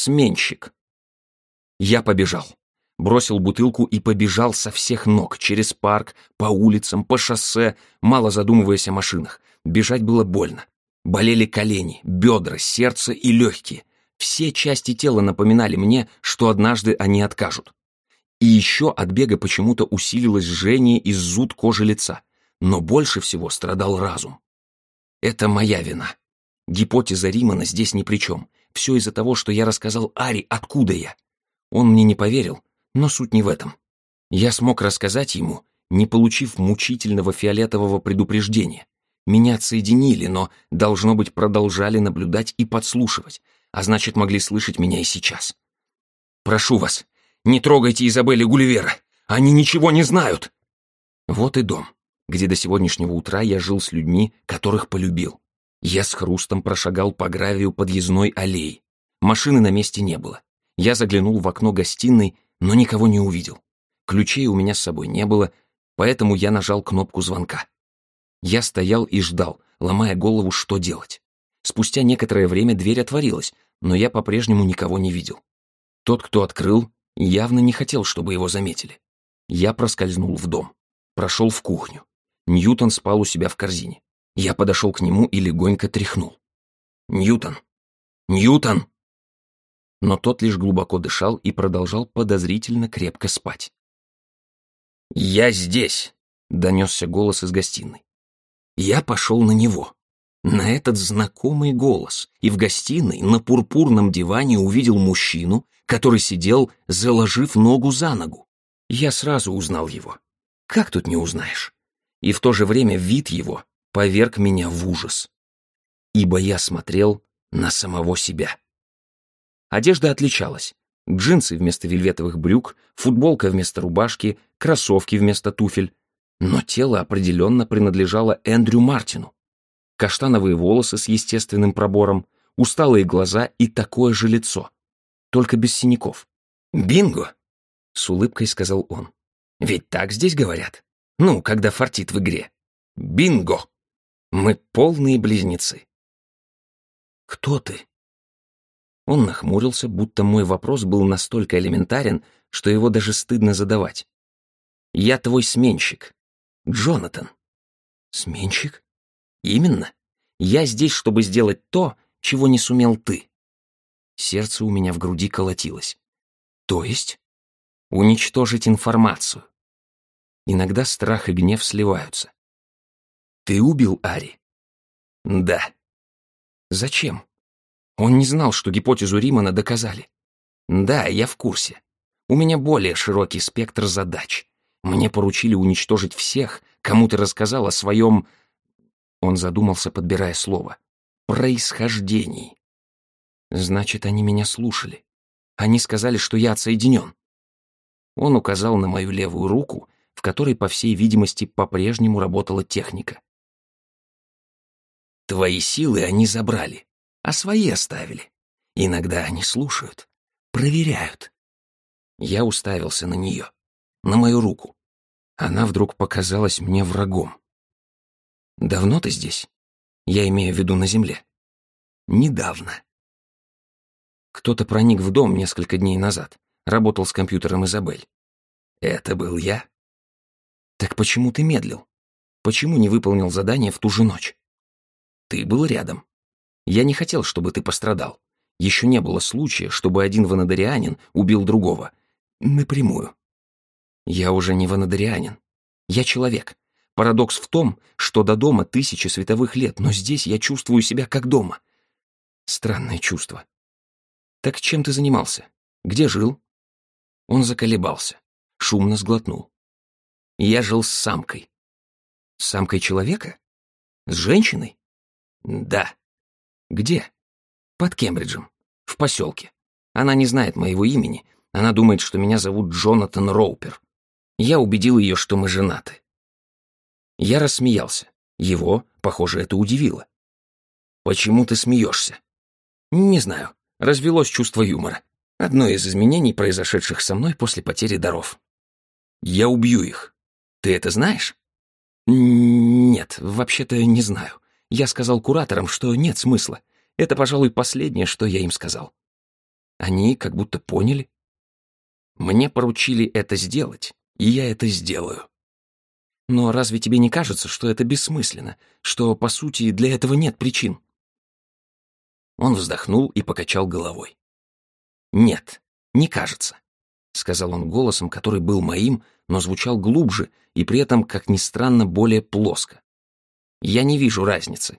сменщик. Я побежал. Бросил бутылку и побежал со всех ног, через парк, по улицам, по шоссе, мало задумываясь о машинах. Бежать было больно. Болели колени, бедра, сердце и легкие. Все части тела напоминали мне, что однажды они откажут. И еще от бега почему-то усилилось жжение и зуд кожи лица. Но больше всего страдал разум. Это моя вина. Гипотеза Римана здесь ни при чем. Все из-за того, что я рассказал Ари, откуда я. Он мне не поверил, но суть не в этом. Я смог рассказать ему, не получив мучительного фиолетового предупреждения. Меня отсоединили, но, должно быть, продолжали наблюдать и подслушивать, а значит, могли слышать меня и сейчас. «Прошу вас, не трогайте Изабелли Гулливера! Они ничего не знают!» Вот и дом, где до сегодняшнего утра я жил с людьми, которых полюбил. Я с хрустом прошагал по гравию подъездной аллеи. Машины на месте не было. Я заглянул в окно гостиной, но никого не увидел. Ключей у меня с собой не было, поэтому я нажал кнопку звонка. Я стоял и ждал, ломая голову, что делать. Спустя некоторое время дверь отворилась, но я по-прежнему никого не видел. Тот, кто открыл, явно не хотел, чтобы его заметили. Я проскользнул в дом, прошел в кухню. Ньютон спал у себя в корзине. Я подошел к нему и легонько тряхнул. «Ньютон! Ньютон!» Но тот лишь глубоко дышал и продолжал подозрительно крепко спать. «Я здесь!» — донесся голос из гостиной. Я пошел на него, на этот знакомый голос, и в гостиной на пурпурном диване увидел мужчину, который сидел, заложив ногу за ногу. Я сразу узнал его. Как тут не узнаешь? И в то же время вид его поверг меня в ужас. Ибо я смотрел на самого себя. Одежда отличалась. Джинсы вместо вельветовых брюк, футболка вместо рубашки, кроссовки вместо туфель, но тело определенно принадлежало Эндрю Мартину. Каштановые волосы с естественным пробором, усталые глаза и такое же лицо, только без синяков. «Бинго!» — с улыбкой сказал он. «Ведь так здесь говорят. Ну, когда фартит в игре. Бинго! Мы полные близнецы». «Кто ты?» Он нахмурился, будто мой вопрос был настолько элементарен, что его даже стыдно задавать. «Я твой сменщик, Джонатан. Сменщик? Именно. Я здесь, чтобы сделать то, чего не сумел ты. Сердце у меня в груди колотилось. То есть? Уничтожить информацию. Иногда страх и гнев сливаются. Ты убил Ари? Да. Зачем? Он не знал, что гипотезу Римана доказали. Да, я в курсе. У меня более широкий спектр задач. Мне поручили уничтожить всех, кому ты рассказал о своем...» Он задумался, подбирая слово. «Происхождении». «Значит, они меня слушали. Они сказали, что я отсоединен». Он указал на мою левую руку, в которой, по всей видимости, по-прежнему работала техника. «Твои силы они забрали, а свои оставили. Иногда они слушают, проверяют». Я уставился на нее на мою руку. Она вдруг показалась мне врагом. «Давно ты здесь?» Я имею в виду на земле. «Недавно». Кто-то проник в дом несколько дней назад, работал с компьютером Изабель. «Это был я?» «Так почему ты медлил? Почему не выполнил задание в ту же ночь?» «Ты был рядом. Я не хотел, чтобы ты пострадал. Еще не было случая, чтобы один ванадорианин убил другого. Напрямую. Я уже не ванадрианин. Я человек. Парадокс в том, что до дома тысячи световых лет, но здесь я чувствую себя как дома. Странное чувство. Так чем ты занимался? Где жил? Он заколебался, шумно сглотнул. Я жил с самкой. С самкой человека? С женщиной? Да. Где? Под Кембриджем. В поселке. Она не знает моего имени. Она думает, что меня зовут Джонатан Роупер. Я убедил ее, что мы женаты. Я рассмеялся. Его, похоже, это удивило. «Почему ты смеешься?» «Не знаю. Развелось чувство юмора. Одно из изменений, произошедших со мной после потери даров. Я убью их. Ты это знаешь?» «Нет, вообще-то не знаю. Я сказал кураторам, что нет смысла. Это, пожалуй, последнее, что я им сказал». Они как будто поняли. Мне поручили это сделать, и я это сделаю. Но разве тебе не кажется, что это бессмысленно, что, по сути, для этого нет причин? Он вздохнул и покачал головой. «Нет, не кажется», — сказал он голосом, который был моим, но звучал глубже и при этом, как ни странно, более плоско. «Я не вижу разницы.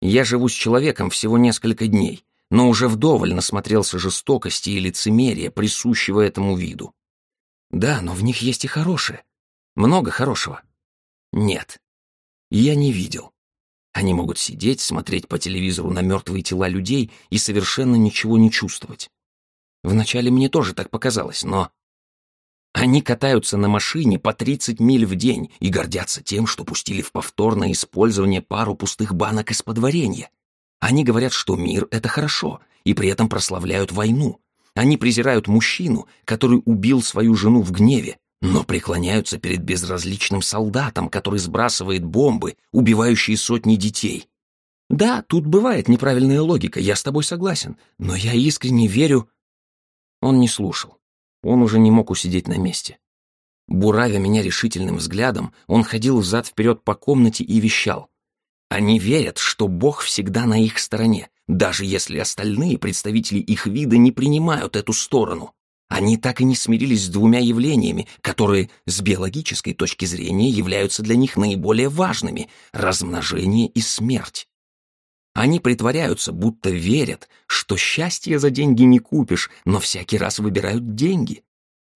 Я живу с человеком всего несколько дней, но уже вдоволь насмотрелся жестокости и лицемерия, присущего этому виду. Да, но в них есть и хорошее. Много хорошего. Нет. Я не видел. Они могут сидеть, смотреть по телевизору на мертвые тела людей и совершенно ничего не чувствовать. Вначале мне тоже так показалось, но... Они катаются на машине по 30 миль в день и гордятся тем, что пустили в повторное использование пару пустых банок из-под варенья. Они говорят, что мир — это хорошо, и при этом прославляют войну. Они презирают мужчину, который убил свою жену в гневе, но преклоняются перед безразличным солдатом, который сбрасывает бомбы, убивающие сотни детей. Да, тут бывает неправильная логика, я с тобой согласен, но я искренне верю... Он не слушал. Он уже не мог усидеть на месте. Буравя меня решительным взглядом, он ходил взад-вперед по комнате и вещал. Они верят, что Бог всегда на их стороне, даже если остальные представители их вида не принимают эту сторону. Они так и не смирились с двумя явлениями, которые с биологической точки зрения являются для них наиболее важными — размножение и смерть. Они притворяются, будто верят, что счастье за деньги не купишь, но всякий раз выбирают деньги.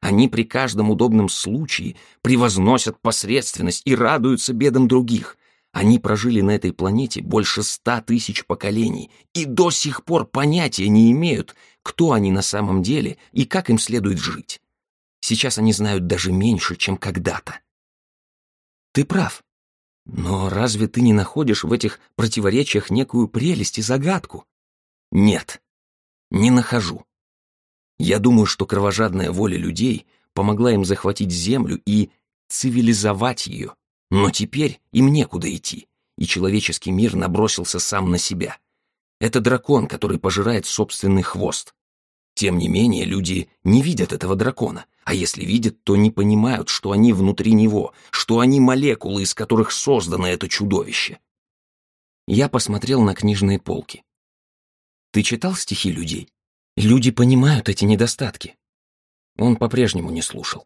Они при каждом удобном случае превозносят посредственность и радуются бедам других. Они прожили на этой планете больше ста тысяч поколений и до сих пор понятия не имеют, кто они на самом деле и как им следует жить. Сейчас они знают даже меньше, чем когда-то. Ты прав. Но разве ты не находишь в этих противоречиях некую прелесть и загадку? Нет, не нахожу. Я думаю, что кровожадная воля людей помогла им захватить Землю и цивилизовать ее. Но теперь им некуда идти, и человеческий мир набросился сам на себя. Это дракон, который пожирает собственный хвост. Тем не менее, люди не видят этого дракона, а если видят, то не понимают, что они внутри него, что они молекулы, из которых создано это чудовище. Я посмотрел на книжные полки. Ты читал стихи людей? Люди понимают эти недостатки. Он по-прежнему не слушал.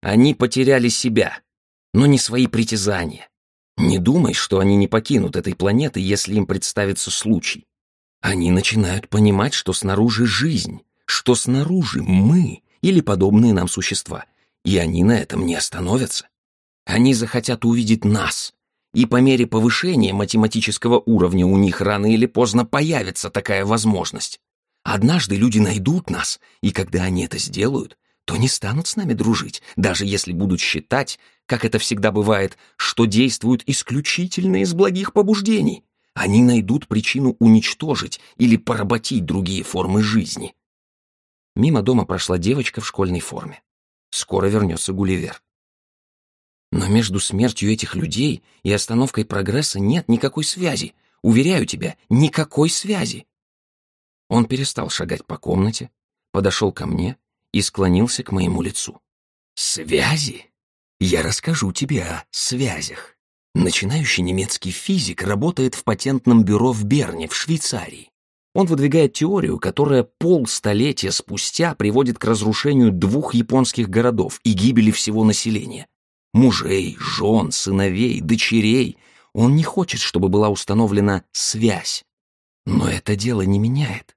Они потеряли себя, но не свои притязания. Не думай, что они не покинут этой планеты, если им представится случай. Они начинают понимать, что снаружи жизнь, что снаружи мы или подобные нам существа, и они на этом не остановятся. Они захотят увидеть нас, и по мере повышения математического уровня у них рано или поздно появится такая возможность. Однажды люди найдут нас, и когда они это сделают, то не станут с нами дружить, даже если будут считать, как это всегда бывает, что действуют исключительно из благих побуждений. Они найдут причину уничтожить или поработить другие формы жизни. Мимо дома прошла девочка в школьной форме. Скоро вернется Гулливер. Но между смертью этих людей и остановкой прогресса нет никакой связи. Уверяю тебя, никакой связи. Он перестал шагать по комнате, подошел ко мне и склонился к моему лицу. «Связи? Я расскажу тебе о связях. Начинающий немецкий физик работает в патентном бюро в Берне, в Швейцарии. Он выдвигает теорию, которая полстолетия спустя приводит к разрушению двух японских городов и гибели всего населения. Мужей, жен, сыновей, дочерей. Он не хочет, чтобы была установлена связь. Но это дело не меняет.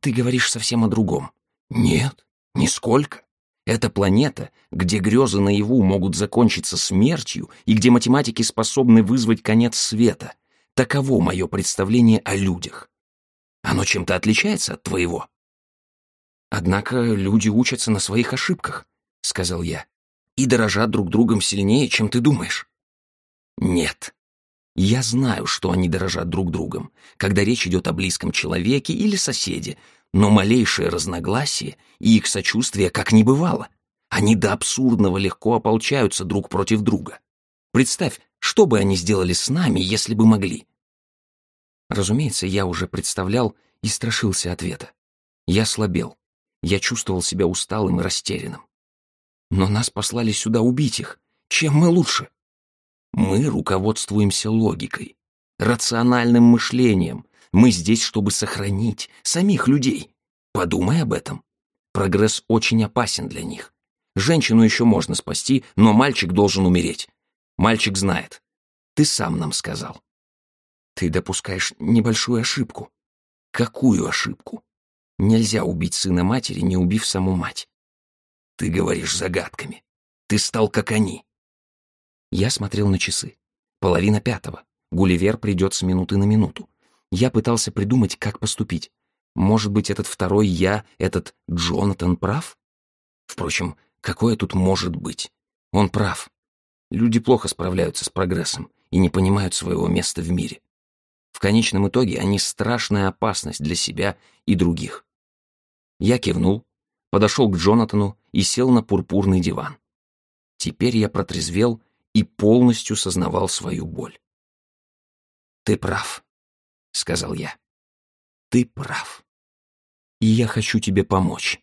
Ты говоришь совсем о другом. Нет, нисколько. Это планета, где грезы наяву могут закончиться смертью и где математики способны вызвать конец света. Таково мое представление о людях. Оно чем-то отличается от твоего? Однако люди учатся на своих ошибках, сказал я, и дорожат друг другом сильнее, чем ты думаешь. Нет. Я знаю, что они дорожат друг другом, когда речь идет о близком человеке или соседе, но малейшее разногласие и их сочувствие как не бывало. Они до абсурдного легко ополчаются друг против друга. Представь, что бы они сделали с нами, если бы могли. Разумеется, я уже представлял и страшился ответа. Я слабел. Я чувствовал себя усталым и растерянным. Но нас послали сюда убить их. Чем мы лучше? Мы руководствуемся логикой, рациональным мышлением. Мы здесь, чтобы сохранить самих людей. Подумай об этом. Прогресс очень опасен для них. Женщину еще можно спасти, но мальчик должен умереть. Мальчик знает. Ты сам нам сказал. Ты допускаешь небольшую ошибку. Какую ошибку? Нельзя убить сына матери, не убив саму мать. Ты говоришь загадками. Ты стал как они. Я смотрел на часы. Половина пятого. Гулливер придет с минуты на минуту. Я пытался придумать, как поступить. Может быть, этот второй я, этот Джонатан прав? Впрочем, какое тут может быть? Он прав. Люди плохо справляются с прогрессом и не понимают своего места в мире. В конечном итоге они страшная опасность для себя и других. Я кивнул, подошел к Джонатану и сел на пурпурный диван. Теперь я протрезвел и полностью сознавал свою боль. «Ты прав», — сказал я. «Ты прав. И я хочу тебе помочь».